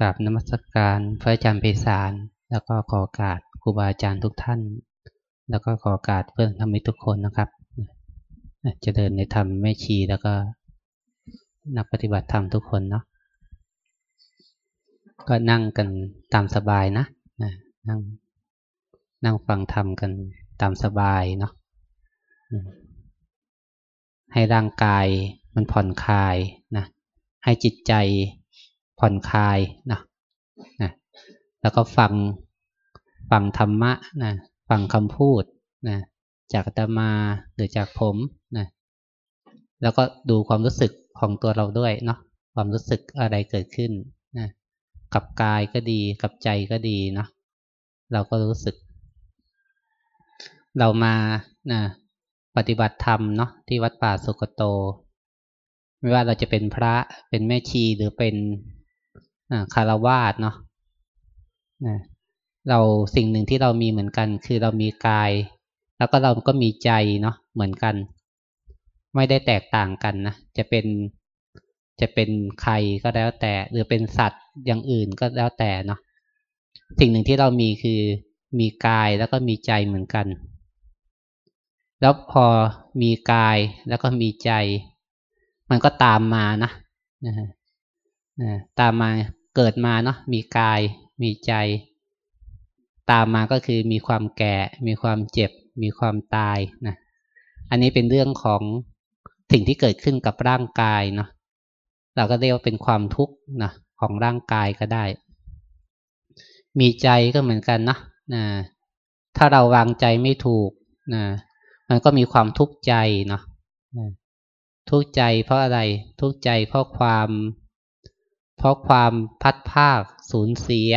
กราบนมัสการพระอาจารย์เปสารแล้วก็ขอการครูบาอาจารย์ทุกท่าน แล้วก็ขอการเพื่อนธรรมิทุกคนนะครับจะเดินในธรรมแม่ชีแล้วก็นักปฏิบัติธรรมทุกคนเนาะก็นั่งกันตามสบายนะนั่งนั่งฟังธรรมกันตามสบายเนาะให้ร่างกายมันผ่อนคลายนะให้จิตใจ ผ่อนคลายนะนะแล้วก็ฟังฟังธรรมะนะฟังคำพูดนะจากตมาหรือจากผมนะแล้วก็ดูความรู้สึกของตัวเราด้วยเนาะความรู้สึกอะไรเกิดขึ้นนะกับกายก็ดีกับใจก็ดีเนาะเราก็รู้สึก เรามานะปฏิบัติธรรมเนาะที่วัดป่าสุกโต ไม่ว่าเราจะเป็นพระเป็นแม่ชีหรือเป็น คารวาสเนาะเราสิ่งหนึ่งที่เรามีเหมือนกัน คือเรามีกาย แล้วก็เราก็มีใจเนาะเหมือนกัน ไม่ได้แตกต่างกันนะจะเป็นจะเป็นใครก็แล้วแต่ หรือเป็นสัตว์อย่างอื่นก็แล้วแต่เนาะสิ่งหนึ่งที่เรามีคือมีกายแล้วก็มีใจเหมือนกัน แล้วพอมีกายแล้วก็มีใจ มันก็ตามมานะตามมา เกิดมาเนาะมีกาย มีใจ ตามมาก็คือมีความแก่ มีความเจ็บ มีความตายนะอันนี้เป็นเรื่องของสิ่งที่เกิดขึ้นกับร่างกายเนาะเราก็เรียกว่าเป็นความทุกข์นะของร่างกายก็ได้ มีใจก็เหมือนกันนะนะถ้าเราวางใจไม่ถูกนะมันก็มีความทุกข์ใจเนาะทุกข์ใจเพราะอะไรทุกข์ใจเพราะความ เพราะความพัดภาคสูญเสีย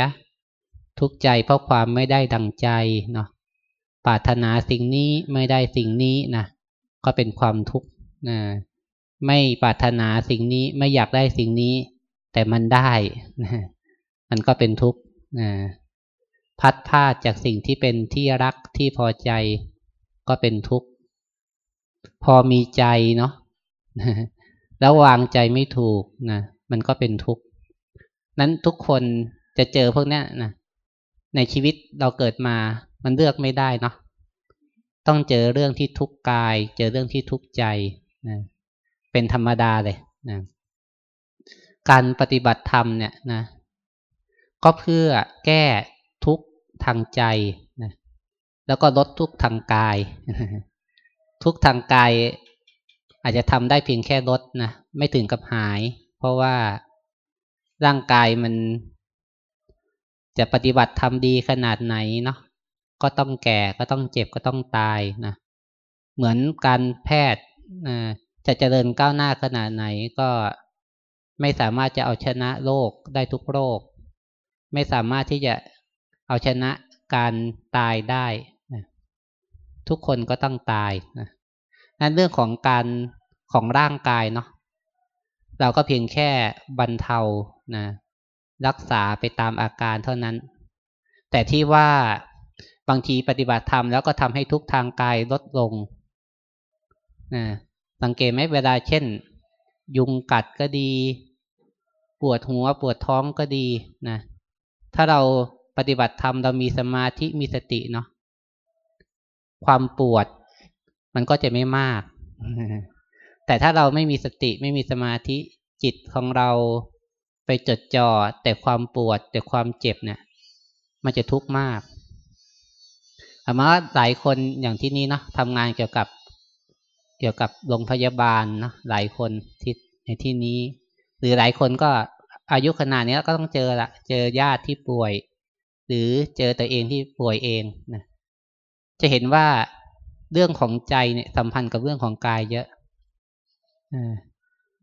ทุกใจเพราะความไม่ได้ดังใจเนาะปรารถนาสิ่งนี้ไม่ได้สิ่งนี้นะก็เป็นความทุกข์นะไม่ปรารถนาสิ่งนี้ไม่อยากได้สิ่งนี้ แต่มันได้นะมันก็เป็นทุกข์นะพัดพาดจากสิ่งที่เป็นที่รักที่พอใจก็เป็นทุกข์ พอมีใจเนาะแล้ววางใจไม่ถูกนะมันก็เป็นทุกข์ นั้นทุกคนจะเจอพวกนี้นะในชีวิตเราเกิดมามันเลือกไม่ได้เนาะต้องเจอเรื่องที่ทุกข์กาย เจอเรื่องที่ทุกข์ใจนะเป็นธรรมดาเลยนะการปฏิบัติธรรมเนี่ยนะก็เพื่อแก้ทุกข์ทางใจนะแล้วก็ลดทุกข์ทางกาย ทุกข์ทางกายอาจจะทำได้เพียงแค่ลดนะไม่ถึงกับหาย เพราะว่า ร่างกายมัน จะปฏิบัติทำดีขนาดไหนเนาะก็ต้องแก่ก็ต้องเจ็บก็ต้องตายนะเหมือนการแพทย์จะเจริญก้าวหน้าขนาดไหนก็ไม่สามารถจะเอาชนะโรคได้ทุกโรค ไม่สามารถที่จะเอาชนะการตายได้นะทุกคนก็ต้องตายนะนั่นเรื่องของการของร่างกายเนาะ เราก็เพียงแค่บรรเทานะรักษาไปตามอาการเท่านั้น แต่ที่ว่าบางทีปฏิบัติธรรมแล้วก็ทำให้ทุกทางกายลดลงนะสังเกตไหมเวลาเช่น ยุงกัดก็ดี ปวดหัวปวดท้องก็ดีนะถ้าเราปฏิบัติธรรมเรามีสมาธิมีสติเนาะความปวดมันก็จะไม่มาก แต่ถ้าเราไม่มีสติไม่มีสมาธิจิตของเราไปจดจ่อแต่ความปวด แต่ความเจ็บเนี่ย มันจะทุกข์มากอามาหลายคนอย่างที่นี้เนาะทำงานเกี่ยวกับเกี่ยวกับโรงพยาบาลเนาะหลายคนที่ในที่นี้ หรือหลายคนก็อายุขนาดนี้ก็ต้องเจอละเจอญาติที่ป่วย หรือเจอตัวเองที่ป่วยเองนะจะเห็นว่าเรื่องของใจเนี่ยสัมพันธ์กับเรื่องของกายเยอะ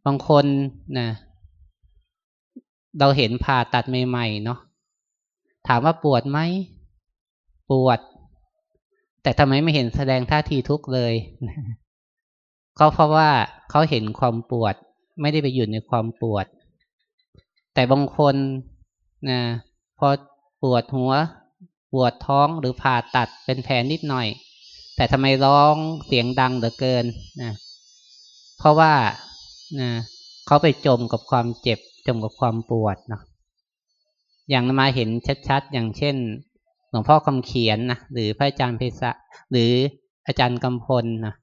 บางคนนะเราเห็นผ่าตัดใหม่ๆเนาะถามว่าปวดไหมปวด แต่ทำไมไม่เห็นแสดงท่าทีทุกข์เลยก็เพราะว่าเขาเห็นความปวด ไม่ได้ไปอยู่ในความปวด แต่บางคนนะพอปวดหัว ปวดท้องหรือผ่าตัดเป็นแผลนิดหน่อย แต่ทำไมร้องเสียงดังเหลือเกินนะ เพราะว่านะเขาไปจมกับความเจ็บ จมกับความปวดเนาะอย่างมาเห็นชัดๆ อย่างเช่น หลวงพ่อคำเขียนนะหรือพระอาจารย์เพศะหรืออาจารย์กำพลนะ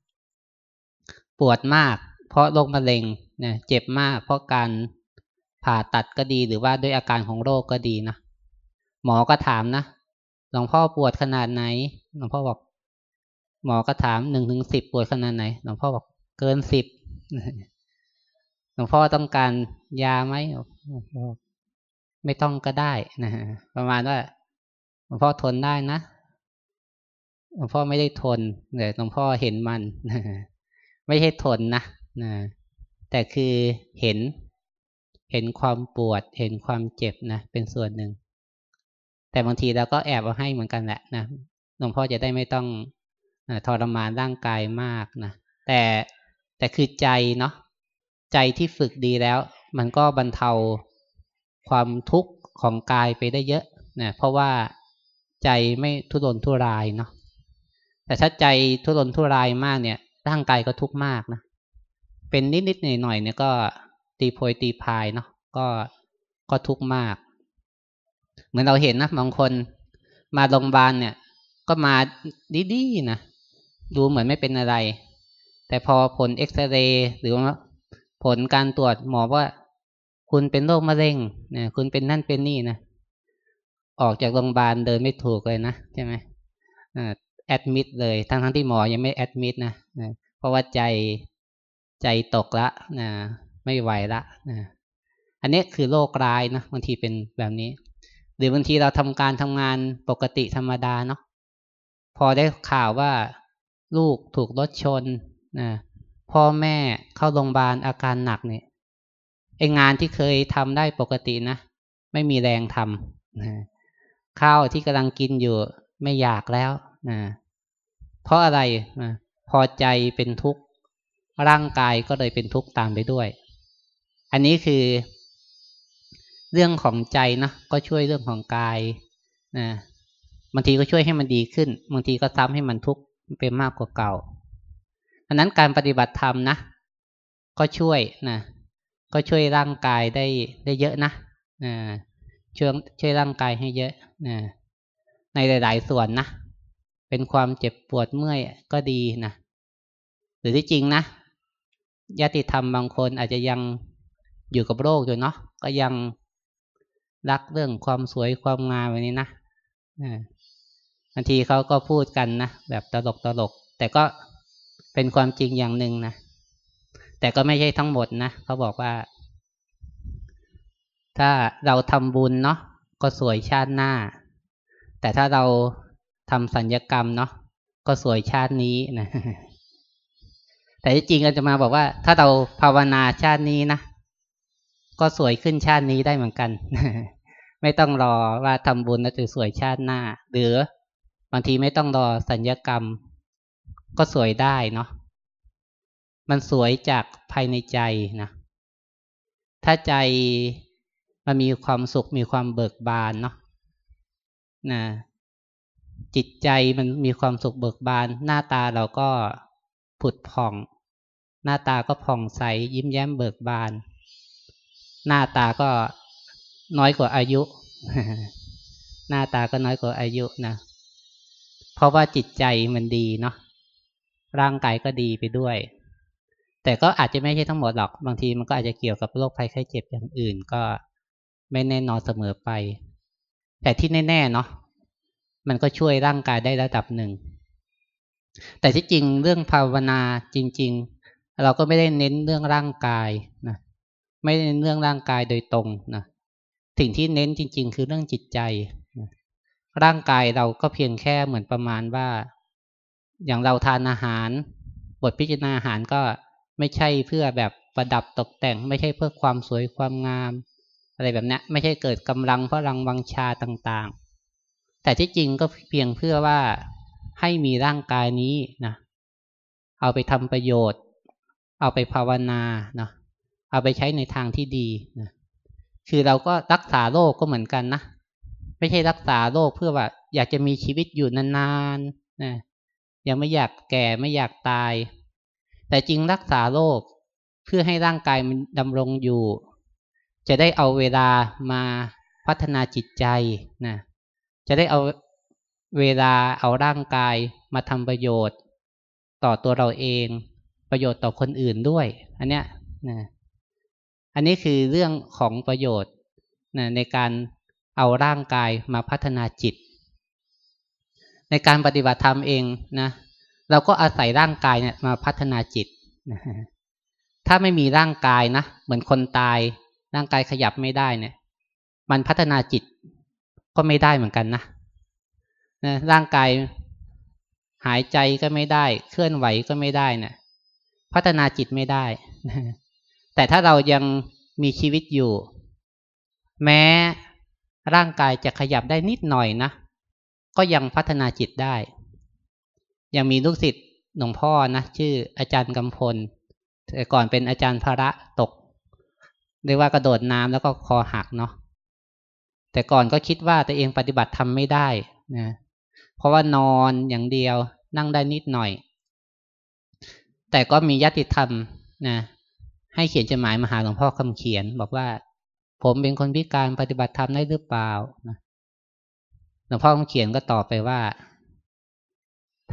ปวดมาก เพราะโรคมะเร็งนะเจ็บมาก เพราะการผ่าตัดก็ดี หรือว่าด้วยอาการของโรคก็ดีนะหมอก็ถามนะหลวงพ่อปวดขนาดไหน หลวงพ่อบอก หมอก็ถามหนึ่งถึงสิบปวดขนาดไหน หลวงพ่อบอกเกินสิบ หลวงพ่อต้องการยาไหมไม่ต้องก็ได้นะประมาณว่าหลวงพ่อทนได้นะหลวงพ่อไม่ได้ทนแต่หลวงพ่อเห็นมันไม่ใช่ทนนะนะแต่คือเห็น เห็นความปวด เห็นความเจ็บนะเป็นส่วนหนึ่ง แต่บางทีเราก็แอบเอาให้เหมือนกันแหละนะหลวงพ่อจะได้ไม่ต้องทรมานร่างกายมากนะแต่ แต่คือใจเนาะใจที่ฝึกดีแล้ว มันก็บรรเทาความทุกข์ของกายไปได้เยอะนะเพราะว่าใจไม่ทุรนทุรายเนาะแต่ถ้าใจทุรนทุรายมากเนี่ย ร่างกายก็ทุกข์มากนะเป็นนิดๆหน่อยๆเนี่ยก็ตีโพยตีพายเนาะก็ก็ทุกข์มาก เหมือนเราเห็นนะบางคนมาโรงพยาบาลเนี่ย ก็มาดีๆนะดูเหมือนไม่เป็นอะไร แต่พอผลเอ็กซเรย์หรือว่าผลการตรวจหมอว่า คุณเป็นโรคมะเร็งนะคุณเป็นนั่นเป็นนี่นะออกจากโรงพยาบาลเดินไม่ถูกเลยนะใช่ไหมแอดมิดเลยทั้งทั้งที่หมอยังไม่แอดมิดนะนะเพราะว่าใจใจตกละนะไม่ไหวละนะอันนี้คือโรคร้ายนะบางทีเป็นแบบนี้ หรือบางทีเราทำการทำงานปกติธรรมดาเนาะพอได้ข่าวว่าลูกถูกรถชน นะพ่อแม่เข้าโรงพยาบาลอาการหนักเนี่ยไองานที่เคยทำได้ปกตินะ ไม่มีแรงทำนะข้าวที่กำลังกินอยู่ไม่อยากแล้วนะเพราะอะไรนะพอใจเป็นทุกข์ร่างกายก็เลยเป็นทุกข์ตามไปด้วย อันนี้คือ เรื่องของใจนะก็ช่วยเรื่องของกายนะบางทีก็ช่วยให้มันดีขึ้นบางทีก็ทำให้มันทุกข์เป็นมากกว่าเก่า อันนั้นการปฏิบัติธรรมนะ ก็ช่วยนะก็ช่วยร่างกายได้ได้เยอะนะนะช่วยช่วยร่างกายให้เยอะนะในหลาย ๆ ส่วนนะเป็นความเจ็บปวดเมื่อยก็ดีนะหรือที่จริงนะญาติธรรมบางคนอาจจะยังอยู่กับโรคอยู่เนาะก็ยังรักเรื่องความสวยความงามแบบนี้นะบางทีเขาก็พูดกันนะแบบตลกตลก แต่ก็ เป็นความจริงอย่างหนึ่งนะ แต่ก็ไม่ใช่ทั้งหมดนะเขาบอกว่า ถ้าเราทำบุญเนาะก็สวยชาติหน้า แต่ถ้าเราทำสัญญกรรมเนาะก็สวยชาตินี้นะแต่จริงๆเราจะมาบอกว่า ถ้าเราภาวนาชาตินี้นะก็สวยขึ้นชาตินี้ได้เหมือนกัน ไม่ต้องรอว่าทำบุญแล้วจะสวยชาติหน้า หรือบางทีไม่ต้องรอสัญญกรรม ก็สวยได้เนาะมันสวยจากภายในใจนะถ้าใจมันมีความสุขมีความเบิกบานเนาะนะจิตใจมันมีความสุขเบิกบาน หน้าตาเราก็ผุดผ่อง หน้าตาก็ผ่องใส ยิ้มแย้มเบิกบาน หน้าตาก็น้อยกว่าอายุ หน้าตาก็น้อยกว่าอายุนะเพราะว่าจิตใจมันดีเนาะ ร่างกายก็ดีไปด้วย แต่ก็อาจจะไม่ใช่ทั้งหมดหรอก บางทีมันก็อาจจะเกี่ยวกับโรคภัยไข้เจ็บอย่างอื่นก็ไม่แน่นอนเสมอไป แต่ที่แน่ๆเนาะมันก็ช่วยร่างกายได้ระดับหนึ่ง แต่ที่จริงเรื่องภาวนาจริง ๆ เราก็ไม่ได้เน้นเรื่องร่างกายนะไม่ได้เน้นเรื่องร่างกายโดยตรงนะสิ่งที่เน้นจริง ๆ คือเรื่องจิตใจนะร่างกายเราก็เพียงแค่เหมือนประมาณว่า อย่างเราทานอาหาร บทพิจารณาอาหารก็ไม่ใช่เพื่อแบบประดับตกแต่ง ไม่ใช่เพื่อความสวยความงาม อะไรแบบนี้ไม่ใช่เกิดกำลังเพราะรังวังชาต่างๆ แต่ที่จริงก็เพียงเพื่อว่าให้มีร่างกายนี้นะเอาไปทำประโยชน์ เอาไปภาวนาเนาะเอาไปใช้ในทางที่ดีนะคือเราก็รักษาโรคกก็เหมือนกันนะไม่ใช่รักษาโรคเพื่อว่า อยากจะมีชีวิตอยู่นานๆนะ ยังไม่อยากแก่ไม่อยากตาย แต่จริงรักษาโรคเพื่อให้ร่างกายมันดำรงอยู่ จะได้เอาเวลามาพัฒนาจิตใจนะจะได้เอาเวลาเอาร่างกายมาทำประโยชน์ ต่อตัวเราเอง ประโยชน์ต่อคนอื่นด้วย อันเนี้ยนะอันนี้คือเรื่องของประโยชน์นะในการเอาร่างกายมาพัฒนาจิต ในการปฏิบัติธรรมเองนะเราก็อาศัยร่างกายเนี่ยมาพัฒนาจิตนะถ้าไม่มีร่างกายนะเหมือนคนตายร่างกายขยับไม่ได้เนี่ย มันพัฒนาจิตก็ไม่ได้เหมือนกันนะนะร่างกายหายใจก็ไม่ได้ เคลื่อนไหวก็ไม่ได้นะพัฒนาจิตไม่ได้ แต่ถ้าเรายังมีชีวิตอยู่ แม้ร่างกายจะขยับได้นิดหน่อยนะ ก็ยังพัฒนาจิตได้ ยังมีลูกศิษย์หลวงพ่อนะชื่ออาจารย์กำพลแต่ก่อนเป็นอาจารย์พระตกเรียกว่ากระโดดน้ำแล้วก็คอหักเนาะแต่ก่อนก็คิดว่าตัวเองปฏิบัติทำไม่ได้นะเพราะว่านอนอย่างเดียวนั่งได้นิดหน่อย แต่ก็มีญาติธรรมนะให้เขียนจดหมายมาหาหลวงพ่อคำเขียน บอกว่า ผมเป็นคนพิการปฏิบัติธรรมได้หรือเปล่านะ หลวงพ่อคำเขียนก็ตอบไปว่า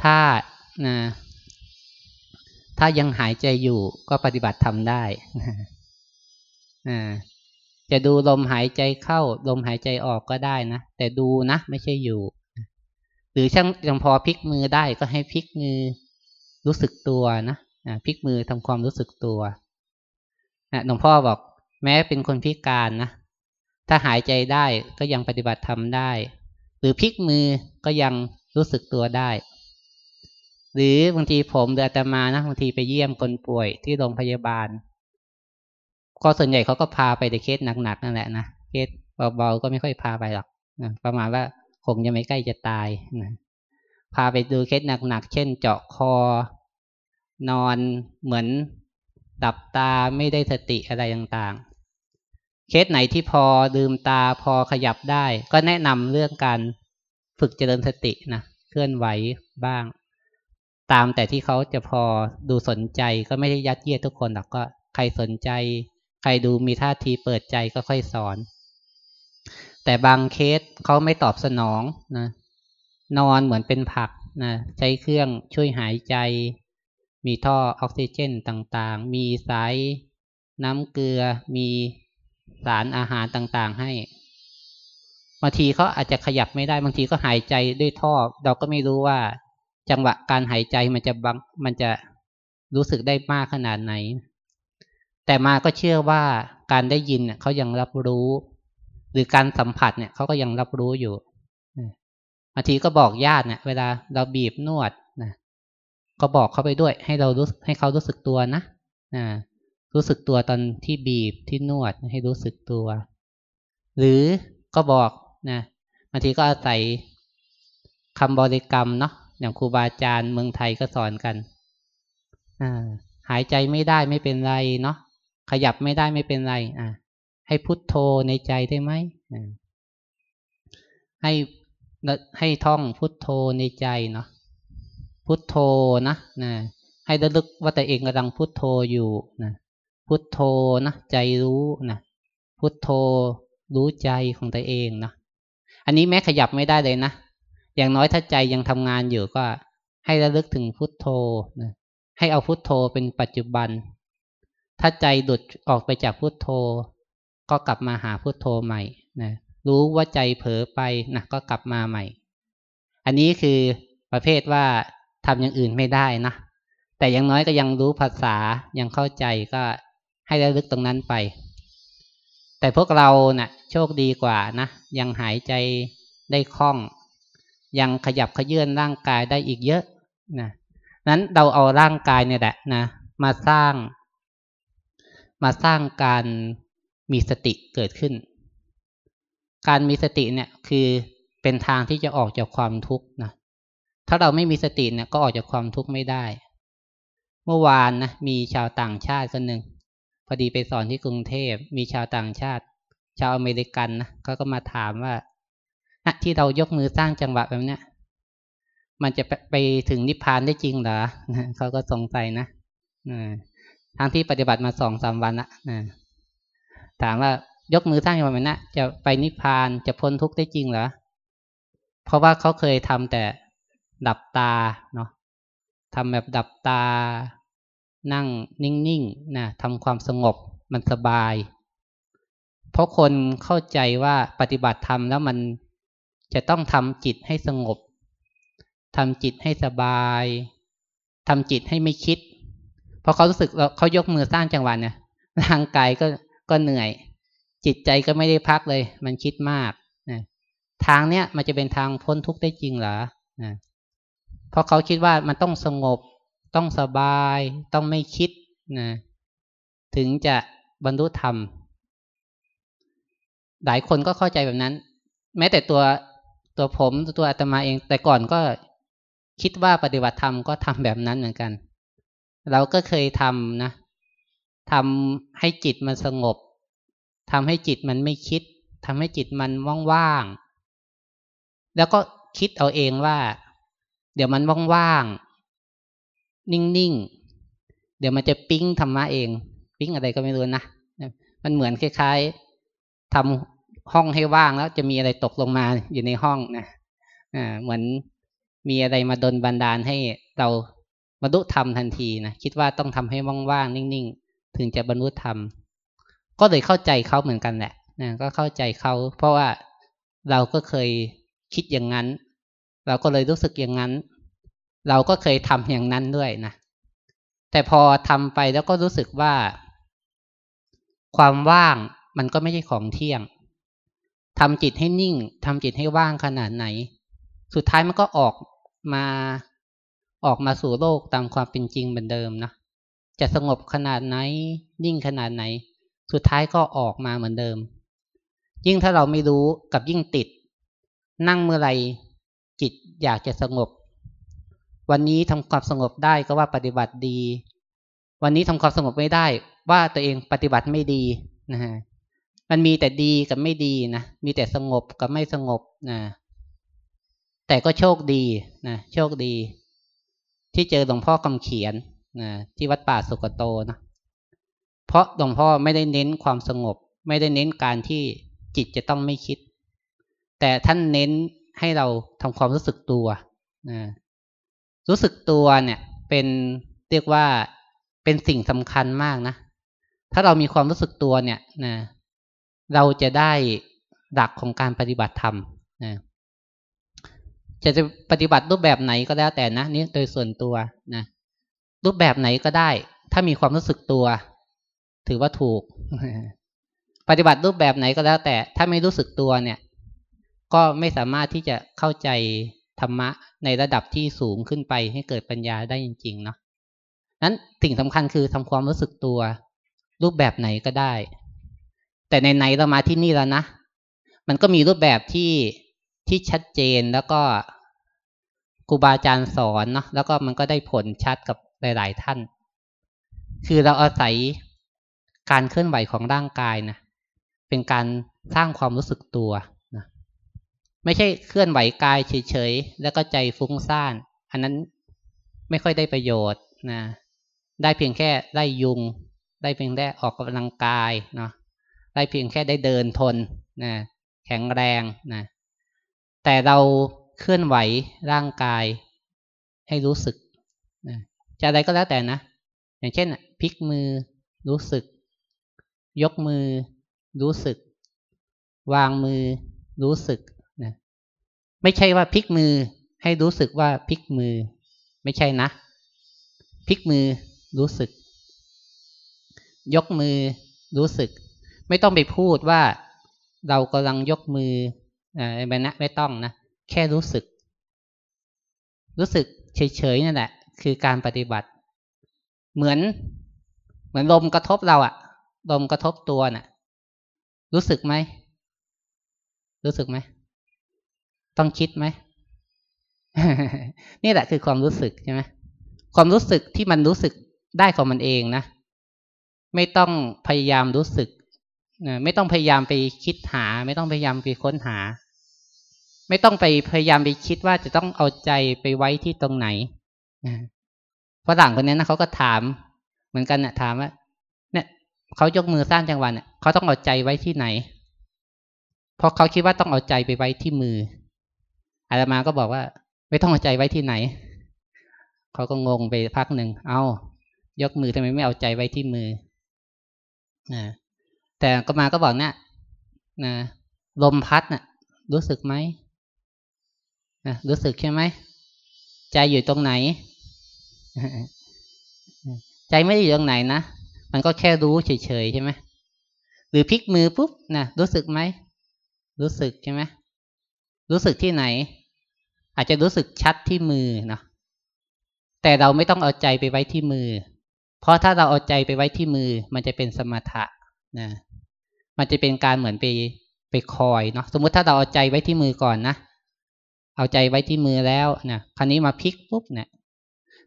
ถ้านะถ้ายังหายใจอยู่ก็ปฏิบัติทำได้นะจะดูลมหายใจเข้า ลมหายใจออกก็ได้นะ แต่ดูนะ ไม่ใช่อยู่ หรือช่างยังพอพลิกมือได้ก็ให้พลิกมือรู้สึกตัวนะพลิกมือทำความรู้สึกตัวหลวงพ่อบอก แม้เป็นคนพิการนะ ถ้าหายใจได้ก็ยังปฏิบัติทำได้ หรือพลิกมือก็ยังรู้สึกตัวได้ หรือบางทีผมเดือดมานะบางทีไปเยี่ยมคนป่วยที่โรงพยาบาล ก็ส่วนใหญ่เขาก็พาไปในเคสหนักๆนั่นแหละนะเคสเบาๆก็ไม่ค่อยพาไปหรอกนะประมาณว่าคงยังไม่ใกล้จะตายนะพาไปดูเคสหนักๆเช่น เจาะคอ นอนเหมือนดับตาไม่ได้สติอะไรต่างๆ เคสไหนที่พอลืมตาพอขยับได้ ก็แนะนำเรื่องการฝึกเจริญสตินะเคลื่อนไหวบ้าง ตามแต่ที่เขาจะพอดูสนใจก็ไม่ได้ยัดเยียดทุกคนหรอกก็ใครสนใจ ใครดูมีท่าทีเปิดใจก็ค่อยสอน แต่บางเคสเขาไม่ตอบสนองนะนอนเหมือนเป็นผักนะใช้เครื่องช่วยหายใจ มีท่อออกซิเจนต่างๆ มีสายน้ำเกลือมี สารอาหารต่างๆให้บางทีเขาอาจจะขยับไม่ได้บางทีก็หายใจด้วยท่อ เราก็ไม่รู้ว่า จังหวะการหายใจมันจะบังมันจะรู้สึกได้มากขนาดไหน แต่มาก็เชื่อว่าการได้ยินเขายังรับรู้ หรือการสัมผัสเนี่ยเขาก็ยังรับรู้อยู่บางทีก็บอกญาติเนี่ยเวลาเราบีบนวดนะก็บอกเขาไปด้วย ให้เรารู้ให้เขารู้สึกตัวนะนะ รู้สึกตัวตอนที่บีบที่นวดให้รู้สึกตัว หรือก็บอกนะบางทีก็อาศัยคำบริกรรมเนาะอย่างครูบาอาจารย์เมืองไทยก็สอนกันหายใจไม่ได้ไม่เป็นไรเนาะขยับไม่ได้ไม่เป็นไร อะ ให้พุทโธในใจได้ไหมให้ให้ท่องพุทโธในใจเนาะพุทโธนะนะให้ระลึกว่าแต่เองกำลังพุทโธอยู่นะ พุทโธนะใจรู้นะพุทโธรู้ใจของตัวเองนะอันนี้แม้ขยับไม่ได้เลยนะอย่างน้อยถ้าใจยังทำงานอยู่ก็ ให้ระลึกถึงพุทโธนะให้เอาพุทโธเป็นปัจจุบัน ถ้าใจดุดออกไปจากพุทโธ ก็กลับมาหาพุทโธใหม่นะรู้ว่าใจเผลอไปนะก็กลับมาใหม่ อันนี้คือประเภทว่าทำอย่างอื่นไม่ได้นะแต่อย่างน้อยก็ยังรู้ภาษายังเข้าใจก็ ให้ระลึกตรงนั้นไป แต่พวกเรานะ่ะ โชคดีกว่านะ ยังหายใจได้คล่อง ยังขยับขยื่นร่างกายได้อีกเยอะนะนั้นเราเอาร่างกายเนี่ยแหละนะ มาสร้าง มาสร้างการมีสติเกิดขึ้น การมีสติเนี่ยคือเป็นทางที่จะออกจากความทุกข์นะ ถ้าเราไม่มีสติเนี่ยก็ออกจากความทุกข์ไม่ได้ เมื่อวานนะมีชาวต่างชาติคนหนึ่ง พอดีไปสอนที่กรุงเทพมีชาวต่างชาติ ชาวอเมริกันนะเขาก็มาถามว่าที่เรายกมือสร้างจังหวะแบบเนี้ยมันจะไปถึงนิพพานได้จริงเหรอเขาก็สงสัยนะทั้งที่ปฏิบัติมาสองสามวันละถามว่ายกมือสร้างจังหวะแบบนั้จะไปนิพพานจะพ้นทุกข์ได้จริงเหรอเพราะว่าเขาเคยทำแต่ดับตาเนาะทำแบบดับตา นั่งนิ่งๆนะทำความสงบมันสบาย เพราะคนเข้าใจว่าปฏิบัติธรรมแล้วมันจะต้องทำจิตให้สงบทำจิตให้สบายทำจิตให้ไม่คิดพอเขารู้สึกเขายกมือสร้างจังหวะเนี่ยร่างกายก็ก็เหนื่อย จิตใจก็ไม่ได้พักเลย มันคิดมากนะทางเนี้ยมันจะเป็นทางพ้นทุกข์ได้จริงเหรอนะเพราะเขาคิดว่ามันต้องสงบ ต้องสบาย ต้องไม่คิดนะถึงจะบรรลุธรรม หลายคนก็เข้าใจแบบนั้น แม้แต่ตัวตัวผมตัวอาตมาเอง แต่ก่อนก็คิดว่าปฏิบัติธรรมก็ทำแบบนั้นเหมือนกัน เราก็เคยทำนะทำให้จิตมันสงบทำให้จิตมันไม่คิดทำให้จิตมันว่างๆแล้วก็คิดเอาเองว่า เดี๋ยวมันว่างๆ นิ่งๆ เดี๋ยวมันจะปิ้งธรรมะเอง ปิ้งอะไรก็ไม่รู้นะ มันเหมือนคล้ายๆทำห้องให้ว่างแล้วจะมีอะไรตกลงมาอยู่ในห้องนะอ่าเหมือนมีอะไรมาดนบันดาลให้เราบรรลุธรรมทันทีนะคิดว่าต้องทำให้ว่างๆนิ่งๆ ถึงจะบรรลุธรรม ก็เลยเข้าใจเขาเหมือนกันแหละนะก็เข้าใจเขาเพราะว่าเราก็เคยคิดอย่างนั้น เราก็เลยรู้สึกอย่างนั้น เราก็เคยทำอย่างนั้นด้วยนะ แต่พอทำไปแล้วก็รู้สึกว่า ความว่างมันก็ไม่ใช่ของเที่ยงทำจิตให้นิ่งทำจิตให้ว่างขนาดไหน สุดท้ายมันก็ออกมาออกมาสู่โลกตามความเป็นจริงเหมือนเดิมนะจะสงบขนาดไหน นิ่งขนาดไหน สุดท้ายก็ออกมาเหมือนเดิม ยิ่งถ้าเราไม่รู้กับยิ่งติด นั่งเมื่อไรจิตอยากจะสงบ วันนี้ทำความสงบได้ก็ว่าปฏิบัติดี วันนี้ทำความสงบไม่ได้ว่าตัวเองปฏิบัติไม่ดีนะฮะมันมีแต่ดีกับไม่ดีนะมีแต่สงบกับไม่สงบนะแต่ก็โชคดีนะโชคดี ที่เจอหลวงพ่อคำเขียนนะที่วัดป่าสุกโตนะเพราะหลวงพ่อไม่ได้เน้นความสงบ ไม่ได้เน้นการที่จิตจะต้องไม่คิด แต่ท่านเน้นให้เราทำความรู้สึกตัวนะ รู้สึกตัวเนี่ย เป็นเรียกว่าเป็นสิ่งสำคัญมากนะ ถ้าเรามีความรู้สึกตัวเนี่ยนะเราจะได้หลักของการปฏิบัติธรรมนะจะจะปฏิบัติรูปแบบไหนก็แล้วแต่นะนี่โดยส่วนตัวนะรูปแบบไหนก็ได้ ถ้ามีความรู้สึกตัว ถือว่าถูก ปฏิบัติรูปแบบไหนก็แล้วแต่ ถ้าไม่รู้สึกตัวเนี่ย ก็ไม่สามารถที่จะเข้าใจ ธรรมะในระดับที่สูงขึ้นไปให้เกิดปัญญาได้จริงๆเนาะนั้นสิ่งสำคัญคือทำความรู้สึกตัว รูปแบบไหนก็ได้ แต่ในไหนเรามาที่นี่แล้วนะมันก็มีรูปแบบที่ที่ชัดเจนแล้วก็ครูบาอาจารย์สอนเนาะแล้วก็มันก็ได้ผลชัดกับหลาย ๆ ท่าน คือเราอาศัยการเคลื่อนไหวของร่างกายนะเป็นการสร้างความรู้สึกตัว ไม่ใช่เคลื่อนไหวกายเฉยๆ แล้วก็ใจฟุ้งซ่าน อันนั้นไม่ค่อยได้ประโยชน์นะ ได้เพียงแค่ได้ยุง ได้เพียงแค่ออกกำลังกายเนาะ ได้เพียงแค่ได้เดินทนนะแข็งแรงนะ แต่เราเคลื่อนไหวร่างกายให้รู้สึกนะจะอะไรก็แล้วแต่นะ อย่างเช่นพลิกมือรู้สึก ยกมือรู้สึก วางมือรู้สึก ไม่ใช่ว่าพลิกมือให้รู้สึกว่าพลิกมือ ไม่ใช่นะพลิกมือรู้สึก ยกมือรู้สึก ไม่ต้องไปพูดว่าเรากำลังยกมืออะไรนะไม่ต้องนะแค่รู้สึก รู้สึกเฉยๆนั่นแหละ คือการปฏิบัติ เหมือน เหมือนลมกระทบเราอะลมกระทบตัวน่ะ รู้สึกไหมรู้สึกไหม ต้องคิดไหมนี่แหละคือความรู้สึกใช่ไหมความรู้สึกที่มันรู้สึกได้ของมันเองนะ ไม่ต้องพยายามรู้สึกไม่ต้องพยายามไปคิดหา ไม่ต้องพยายามไปค้นหา ไม่ต้องไปพยายามไปคิดว่าจะต้องเอาใจไปไว้ที่ตรงไหนฝรั่งคนนี้นะเขาก็ถาม เหมือนกันนะถามว่าเนี่ยเขายกมือสร้างจังหวะเนี่ยเขาต้องเอาใจไว้ที่ไหนเพราะเขาคิดว่าต้องเอาใจไปไว้ที่มือ อาตมาก็บอกว่าไม่ต้องเอาใจไว้ที่ไหน เขาก็งงไปพักหนึ่ง เอายกมือทำไมไม่เอาใจไว้ที่มือนะแต่ก็มาก็บอกเนี่ยนะลมพัดนะ่ะ รู้สึกไหมนะรู้สึกใช่ไหม ใจอยู่ตรงไหน ใจไม่ได้อยู่ตรงไหนนะ มันก็แค่รู้เฉยๆใช่ไหมหรือพลิกมือปุ๊บนะรู้สึกไหม รู้สึกใช่ไหมรู้สึกที่ไหน อาจจะรู้สึกชัดที่มือเนาะแต่เราไม่ต้องเอาใจไปไว้ที่มือ เพราะถ้าเราเอาใจไปไว้ที่มือ มันจะเป็นสมถะนะมันจะเป็นการเหมือนไปไปคอยเนาะสมมุติถ้าเราเอาใจไว้ที่มือก่อนนะเอาใจไว้ที่มือแล้วนะคราวนี้มาพลิกปุ๊บเนะี่ย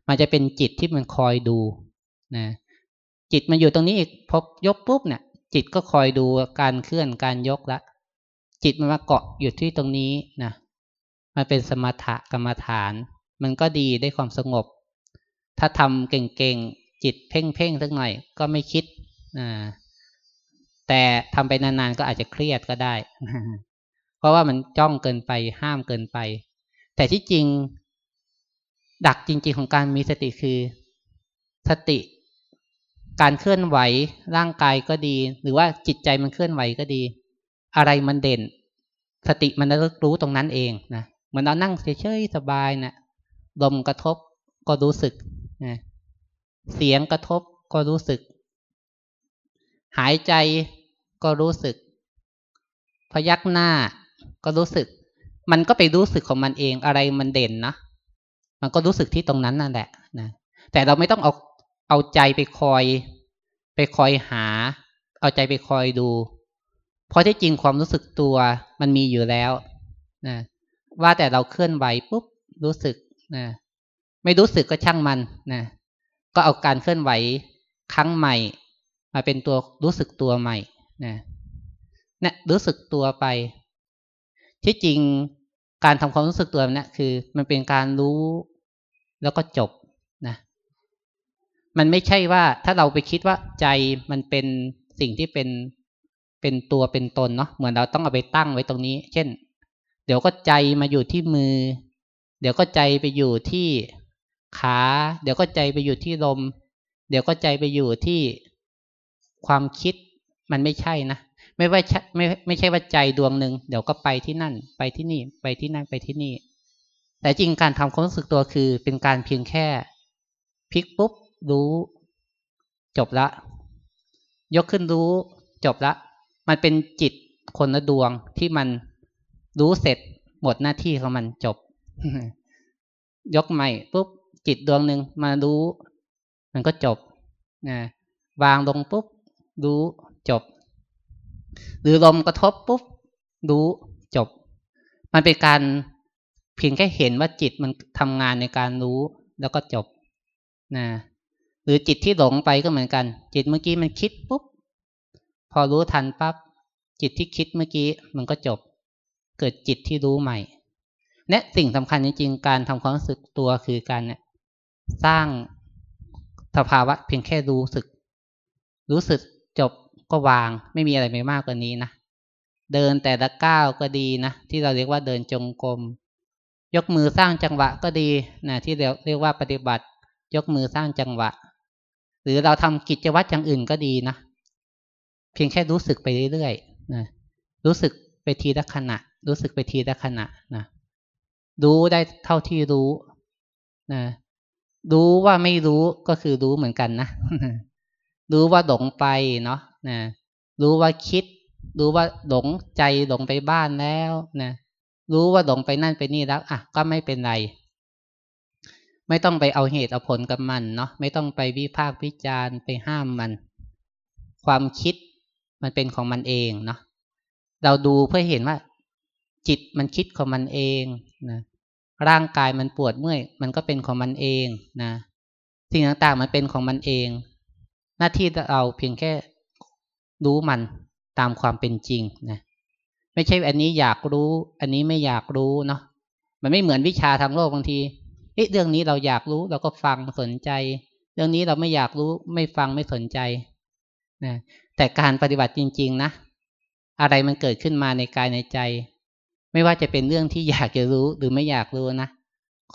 มันจะเป็นจิตที่มันคอยดูนะจิตมันอยู่ตรงนี้อีกพอยกปุ๊บเนี่ย จิตก็คอยดูการเคลื่อนการยกละจิตมันมาเกาะอยู่ที่ตรงนี้นะ มันเป็นสมถะกรรมฐาน มันก็ดีได้ความสงบ ถ้าทำเก่งๆ จิตเพ่งๆสักหน่อย ก็ไม่คิดแต่ทำไปนานๆ ก็อาจจะเครียดก็ได้ เพราะว่ามันจ้องเกินไปห้ามเกินไป แต่ที่จริง ดักจริงๆของการมีสติคือ สติ การเคลื่อนไหวร่างกายก็ดี หรือว่าจิตใจมันเคลื่อนไหวก็ดี อะไรมันเด่น สติมันรู้ตรงนั้นเองนะ มือนเรานั่งเฉยๆสบายนะลมกระทบก็รู้สึกนะเสียงกระทบก็รู้สึก หายใจก็รู้สึก พยักหน้าก็รู้สึก มันก็ไปรู้สึกของมันเองอะไรมันเด่นนะมันก็รู้สึกที่ตรงนั้นนั่นแหละนะแต่เราไม่ต้องเอาเอาใจไปคอย ไปคอยหา เอาใจไปคอยดู เพราะที่จริงความรู้สึกตัวมันมีอยู่แล้วนะ ว่าแต่เราเคลื่อนไหวปุ๊บรู้สึกนะไม่รู้สึกก็ช่างมันนะก็เอาการเคลื่อนไหวครั้งใหม่ มาเป็นตัวรู้สึกตัวใหม่นะเนี่ยรู้สึกตัวไป ที่จริงการทำความรู้สึกตัวเนี่ยคือ มันเป็นการรู้แล้วก็จบนะมันไม่ใช่ว่าถ้าเราไปคิดว่าใจมันเป็นสิ่งที่เป็นเป็นตัวเป็นตนเนาะเหมือนเราต้องเอาไปตั้งไว้ตรงนี้ เช่น เดี๋ยวก็ใจมาอยู่ที่มือ เดี๋ยวก็ใจไปอยู่ที่ขา เดี๋ยวก็ใจไปอยู่ที่ลม เดี๋ยวก็ใจไปอยู่ที่ความคิดมันไม่ใช่นะไม่ว่าไม่ไม่ใช่ว่าใจดวงหนึ่งเดี๋ยวก็ไปที่นั่น ไปที่นี่ ไปที่นั่นไปที่นี่ แต่จริงการทำความรู้สึกตัวคือ เป็นการเพียงแค่พลิกปุ๊บรู้จบละ ยกขึ้นรู้จบละ มันเป็นจิตคนละดวงที่มัน รู้เสร็จหมดหน้าที่ของมันจบ ยกใหม่ปุ๊บจิตดวงหนึ่งมารู้ มันก็จบนะวางลงปุ๊บรู้จบ หรือลมกระทบปุ๊บรู้จบ มันเป็นการเพียงแค่เห็นว่าจิตมันทำงานในการรู้แล้วก็จบนะหรือจิตที่หลงไปก็เหมือนกัน จิตเมื่อกี้มันคิดปุ๊บพอรู้ทันปั๊บจิตที่คิดเมื่อกี้มันก็จบ เกิดจิตที่รู้ใหม่เนี่ยสิ่งสำคัญจริงๆ การทำความรู้สึกตัวคือการเนี่ยสร้างสภาวะเพียงแค่รู้สึก รู้สึกจบก็วาง ไม่มีอะไรไปมากกว่านี้นะ เดินแต่ละก้าวก็ดีนะ ที่เราเรียกว่าเดินจงกรม ยกมือสร้างจังหวะก็ดีนะที่เราเรียกว่าปฏิบัติ ยกมือสร้างจังหวะ หรือเราทำกิจวัตรอย่างอื่นก็ดีนะ เพียงแค่รู้สึกไปเรื่อยๆนะ รู้สึกไปทีละขณะ รู้สึกไปทีละขณะนะรู้ได้เท่าที่รู้นะรู้ว่าไม่รู้ก็คือรู้เหมือนกันนะรู้ว่าหลงไปเนาะนะรู้ว่าคิด รู้ว่าหลงใจหลงไปบ้านแล้วนะรู้ว่าหลงไปนั่นไปนี่แล้วอะก็ไม่เป็นไร ไม่ต้องไปเอาเหตุเอาผลกับมันเนาะไม่ต้องไปวิพากษ์วิจารณ์ไปห้ามมัน ความคิดมันเป็นของมันเองเนาะเราดูเพื่อเห็นว่า จิตมันคิดของมันเองนะร่างกายมันปวดเมื่อย มันก็เป็นของมันเองนะสิ่งต่างๆมันเป็นของมันเอง หน้าที่เราเพียงแค่รู้มันตามความเป็นจริงนะไม่ใช่อันนี้อยากรู้ อันนี้ไม่อยากรู้เนาะมันไม่เหมือนวิชาทางโลกบางทีเเรื่องนี้เราอยากรู้เราก็ฟังสนใจ เรื่องนี้เราไม่อยากรู้ไม่ฟังไม่สนใจนะแต่การปฏิบัติจริง ๆ นะ อะไรมันเกิดขึ้นมาในกายในใจ ไม่ว่าจะเป็นเรื่องที่อยากจะรู้หรือไม่อยากรู้นะ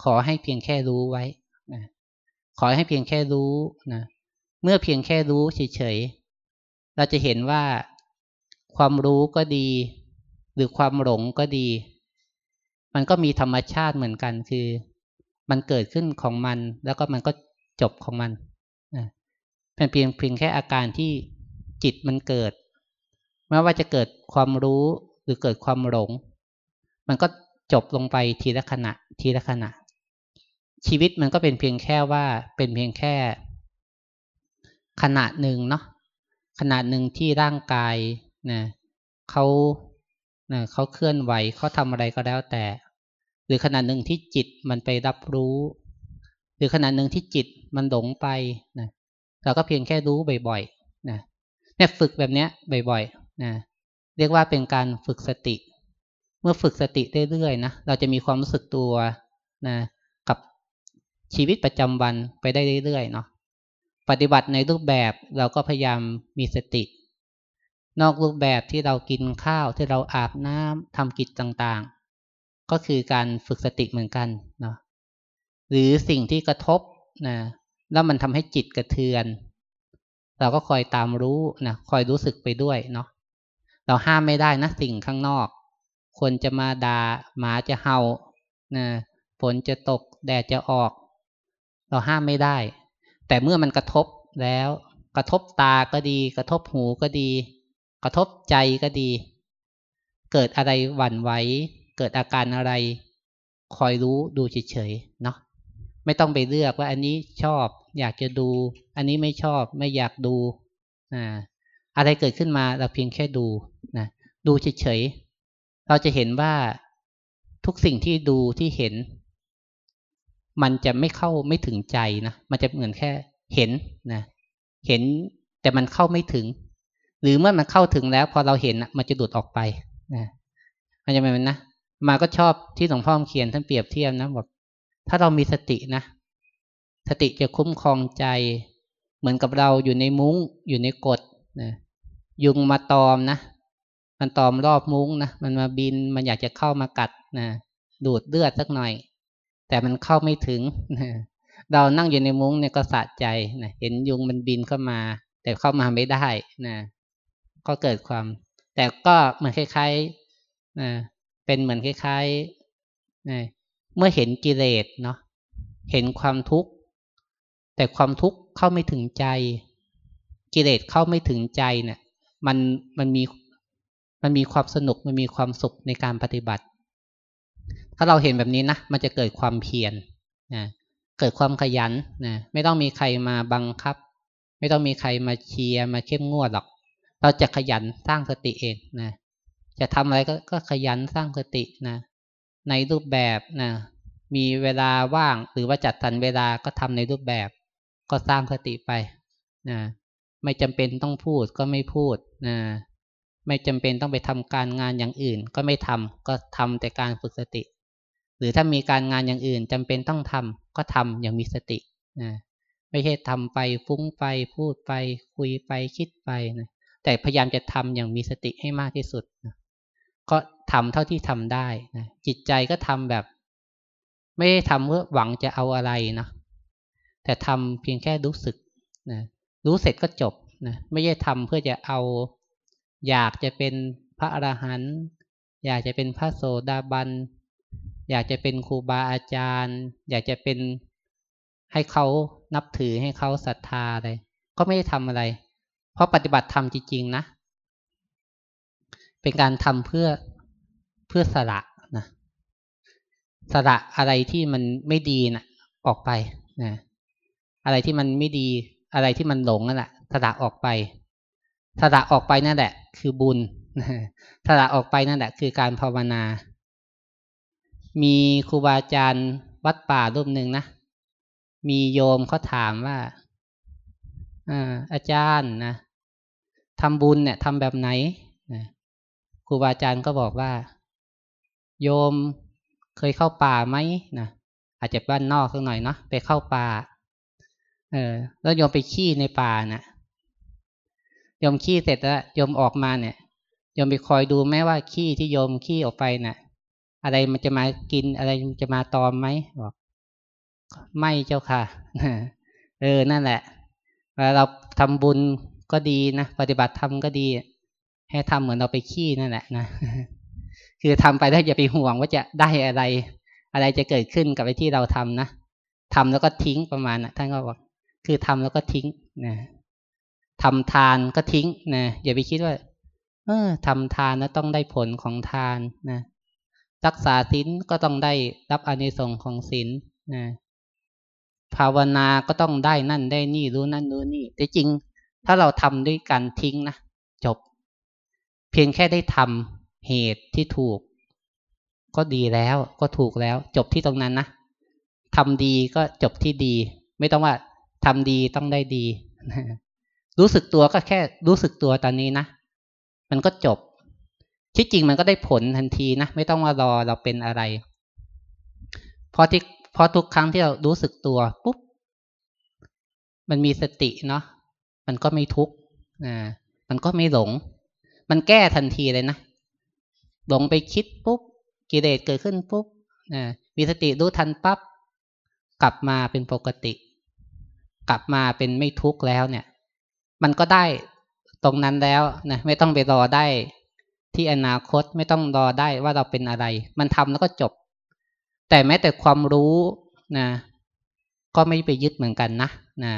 ขอให้เพียงแค่รู้ไว้นะขอให้เพียงแค่รู้นะเมื่อเพียงแค่รู้เฉยๆเราจะเห็นว่าความรู้ก็ดี หรือความหลงก็ดี มันก็มีธรรมชาติเหมือนกันคือ มันเกิดขึ้นของมัน แล้วก็มันก็จบของมันนะเป็นเพียงเพียงแค่อาการที่จิตมันเกิดไม่ว่าจะเกิดความรู้หรือเกิดความหลง มันก็จบลงไปทีละขณะ ทีละขณะ ชีวิตมันก็เป็นเพียงแค่ว่าเป็นเพียงแค่ ขณะหนึ่งเนาะขณะหนึ่งที่ร่างกายนะเขานะเขาเคลื่อนไหวเขาทำอะไรก็แล้วแต่ หรือขณะหนึ่งที่จิตมันไปรับรู้ หรือขณะหนึ่งที่จิตมันหลงไปนะเราก็เพียงแค่รู้บ่อยๆนะเนี่ยฝึกแบบเนี้ยบ่อยๆนะเรียกว่าเป็นการฝึกสติ เมื่อฝึกสติเรื่อยๆนะเราจะมีความรู้สึกตัวนะกับชีวิตประจำวันไปได้เรื่อยๆเนาะปฏิบัติในรูปแบบเราก็พยายามมีสติ นอกรูปแบบที่เรากินข้าวที่เราอาบน้ำทำกิจต่างๆ ก็คือการฝึกสติเหมือนกันเนาะหรือสิ่งที่กระทบนะแล้วมันทำให้จิตกระเทือน เราก็คอยตามรู้นะคอยรู้สึกไปด้วยเนาะเราห้ามไม่ได้นะสิ่งข้างนอก คนจะมาดา่าหมาจะเห่านะฝนจะตก แดดจะออก เราห้ามไม่ได้ แต่เมื่อมันกระทบแล้ว กระทบตาก็ดี กระทบหูก็ดี กระทบใจก็ดี เกิดอะไรหวั่นไหวเกิดอาการอะไร คอยรู้ดูเฉยๆเนาะไม่ต้องไปเลือกว่าอันนี้ชอบ อยากจะดู อันนี้ไม่ชอบไม่อยากดูอ่าอะไรเกิดขึ้นมาเราเพียงแค่ดูนะดูเฉยๆ เราจะเห็นว่าทุกสิ่งที่ดูที่เห็น มันจะไม่เข้าไม่ถึงใจนะมันจะเหมือนแค่เห็นนะเห็นแต่มันเข้าไม่ถึง หรือเมื่อมันเข้าถึงแล้ว พอเราเห็นมันจะดูดออกไปนะมันจะเป็นนะมาก็ชอบที่หลวงพ่อเขียนท่านเปรียบเทียบนะบอกถ้าเรามีสตินะสติจะคุ้มครองใจ เหมือนกับเราอยู่ในมุ้งอยู่ในกฎนะยุงมาตอมนะ มันตอมรอบมุ้งนะมันมาบินมันอยากจะเข้ามากัดนะดูดเลือดสักหน่อย แต่มันเข้าไม่ถึงเรานั่งอยู่ในมุ้งเนี่ยก็สะใจนะเห็นยุงมันบินเข้ามา แต่เข้ามาไม่ได้นะก็เกิดความ แต่ก็เหมือนคล้ายๆนะเป็นเหมือนคล้ายๆนะเมื่อเห็นกิเลสเนาะเห็นความทุกข์แต่ความทุกข์เข้าไม่ถึงใจ กิเลสเข้าไม่ถึงใจเนี่ย มันมันมี มันมีความสนุกมันมีความสุขในการปฏิบัติ ถ้าเราเห็นแบบนี้นะมันจะเกิดความเพียรนะเกิดความขยันนะไม่ต้องมีใครมาบังคับ ไม่ต้องมีใครมาเชียร์มาเข้มงวดหรอก เราจะขยันสร้างสติเองนะจะทำอะไรก็ก็ขยันสร้างสตินะในรูปแบบนะมีเวลาว่างหรือว่าจัดสรรเวลาก็ทำในรูปแบบ ก็สร้างสติไปนะไม่จำเป็นต้องพูดก็ไม่พูดนะ ไม่จำเป็นต้องไปทำการงานอย่างอื่น ก็ไม่ทำก็ทำแต่การฝึกสติ หรือถ้ามีการงานอย่างอื่นจำเป็นต้องทำก็ทำอย่างมีสตินะไม่ใช่ทำไปฟุ้งไปพูดไป คุยไปคิดไปนะแต่พยายามจะทำอย่างมีสติให้มากที่สุดนะก็ทำเท่าที่ทำได้นะจิตใจก็ทำแบบ ไม่ได้ทำเพื่อหวังจะเอาอะไรนะแต่ทำเพียงแค่รู้สึกนะรู้เสร็จก็จบนะไม่ใช่ทำเพื่อจะเอา อยากจะเป็นพระอรหันต์อยากจะเป็นพระโสดาบัน อยากจะเป็นครูบาอาจารย์ อยากจะเป็นให้เขานับถือให้เขาศรัทธาอะไรก็ไม่ได้ทำอะไร เพราะปฏิบัติธรรมจริงๆนะ เป็นการทำเพื่อเพื่อสละนะสละอะไรที่มันไม่ดีนะออกไปนะอะไรที่มันไม่ดีอะไรที่มันหลงนั่นแหละสละออกไป สละออกไปนั่นแหละ คือบุญสละออกไปนั่นแหละ คือการภาวนา มีครูบาอาจารย์วัดป่ารูปหนึ่งนะมีโยมเขาถามว่าอาจารย์นะทำบุญเนี่ยทำแบบไหนครูบาอาจารย์ก็บอกว่า โยมเคยเข้าป่าไหมนะอาจจะบ้านนอกสักหน่อยเนาะไปเข้าป่า เออ แล้วโยมไปขี้ในป่านะ่ะ โยมขี้เสร็จแล้วโยมออกมาเนี่ยโยมไปคอยดูแม้ว่าขี้ที่โยมขี้ออกไปน่ะ อะไรมันจะมากินอะไรมันจะมาตอมไหมบอกไม่เจ้าค่ะเออนั่นแหละเวลาเราทำบุญก็ดีนะปฏิบัติธรรมก็ดี ให้ทำเหมือนเราไปขี้นั่นแหละนะคือทำไปแล้วอย่าไปห่วงว่าจะได้อะไร อะไรจะเกิดขึ้นกับไอ้ที่เราทำนะทำแล้วก็ทิ้งประมาณนะท่านก็บอกคือทำแล้วก็ทิ้งนะ ทำทานก็ทิ้งนะอย่าไปคิดว่า เออทำทานแล้วต้องได้ผลของทานนะรักษาศีลก็ต้องได้รับอานิสงส์ของศีลนะภาวนาก็ต้องได้นั่นได้นี่รู้นั่นรู้นี่ แต่จริง ถ้าเราทำด้วยการทิ้งนะจบ เพียงแค่ได้ทำเหตุที่ถูก ก็ดีแล้วก็ถูกแล้ว จบที่ตรงนั้นนะทำดีก็จบที่ดี ไม่ต้องว่าทำดีต้องได้ดี รู้สึกตัวก็แค่รู้สึกตัวตอนนี้นะ มันก็จบ ที่จริงมันก็ได้ผลทันทีนะ ไม่ต้องมารอเราเป็นอะไร พอที่พอทุกครั้งที่เรารู้สึกตัวปุ๊บ มันมีสติเนาะ มันก็ไม่ทุกข์อ่ามันก็ไม่หลง มันแก้ทันทีเลยนะ หลงไปคิดปุ๊บ กิเลสเกิดขึ้นปุ๊บอ่ามีสติรู้ทันปั๊บ กลับมาเป็นปกติ กลับมาเป็นไม่ทุกข์แล้วเนี่ย มันก็ได้ตรงนั้นแล้วนะไม่ต้องไปรอได้ที่อนาคตไม่ต้องรอได้ว่าเราเป็นอะไร มันทำแล้วก็จบ แต่แม้แต่ความรู้นะ ก็ไม่ไปยึดเหมือนกันนะนะ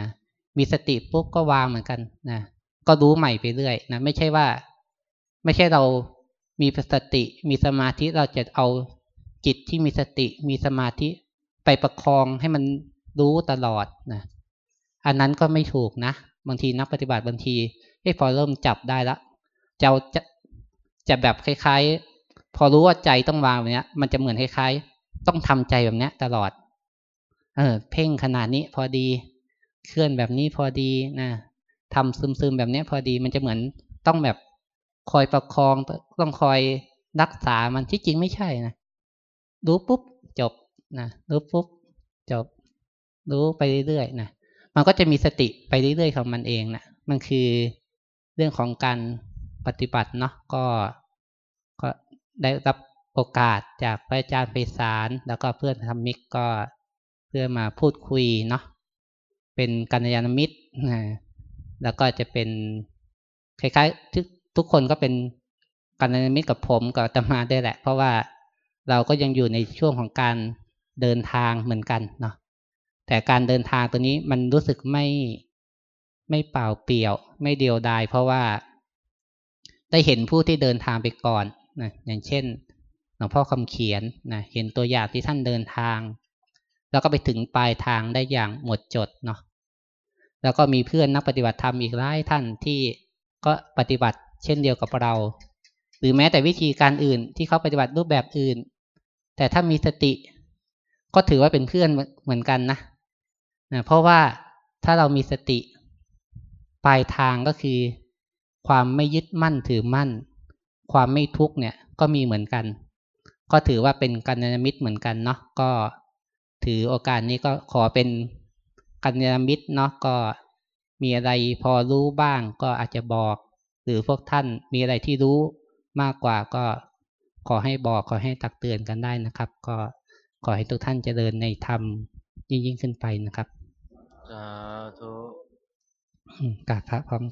มีสติปุ๊บก็วางเหมือนกันนะก็รู้ใหม่ไปเรื่อยนะไม่ใช่ว่า ไม่ใช่เรามีสติ มีสมาธิเราจะเอาจิตที่มีสติมีสมาธิไปประคองให้มันรู้ตลอดนะอันนั้นก็ไม่ถูกนะ บางทีนักปฏิบัติบางทีเอ้พอเริ่มจับได้แล้วจะจะจะแบบคล้ายๆ พอรู้ว่าใจต้องวางแบบนี้มันจะเหมือนคล้ายๆ ต้องทำใจแบบนี้ตลอด เออ เพ่งขนาดนี้พอดี เคลื่อนแบบนี้พอดีนะทำซึมๆแบบนี้พอดี มันจะเหมือนต้องแบบคอยประคองต้องคอยรักษามันที่จริงไม่ใช่นะรู้ปุ๊บจบนะรู้ปุ๊บจบ รู้ไปเรื่อยๆนะ มันก็จะมีสติไปเรื่อยๆของมันเองนะมันคือเรื่องของการปฏิบัติเนาะก็ก็ได้รับโอกาสจากพระอาจารย์ไปสารแล้วก็เพื่อนธรรมิกก็เพื่อมาพูดคุยเนาะเป็นกัญญาณมิตรนะแล้วก็จะเป็นคล้ายๆทุกทุกคนก็เป็นกัญญาณมิตรกับผมกับตมาได้แหละ เพราะว่าเราก็ยังอยู่ในช่วงของการเดินทางเหมือนกันเนาะ แต่การเดินทางตัวนี้มันรู้สึกไม่ไม่เปล่าเปลี่ยว ไม่เดียวดาย เพราะว่าได้เห็นผู้ที่เดินทางไปก่อนนะอย่างเช่นหลวงพ่อคำเขียนนะเห็นตัวอย่างที่ท่านเดินทาง แล้วก็ไปถึงปลายทางได้อย่างหมดจดเนาะแล้วก็มีเพื่อนนักปฏิบัติธรรมอีกหลายท่านที่ก็ปฏิบัติเช่นเดียวกับเรา หรือแม้แต่วิธีการอื่นที่เขาปฏิบัติรูปแบบอื่น แต่ถ้ามีสติ ก็ถือว่าเป็นเพื่อนเหมือนกันนะ นะเพราะว่าถ้าเรามีสติ ปลายทางก็คือ ความไม่ยึดมั่นถือมั่น ความไม่ทุกข์เนี่ยก็มีเหมือนกัน ก็ถือว่าเป็นกัญญามิตรเหมือนกันเนาะก็ถือโอกาสนี้ก็ขอเป็นกัญญามิตรเนาะก็มีอะไรพอรู้บ้างก็อาจจะบอก หรือพวกท่านมีอะไรที่รู้มากกว่าก็ขอให้บอกขอให้ตักเตือนกันได้นะครับ ก็ขอให้ทุกท่านเจริญในธรรมยิ่งยิ่งขึ้นไปนะครับ สาธุกาบพระพร้อม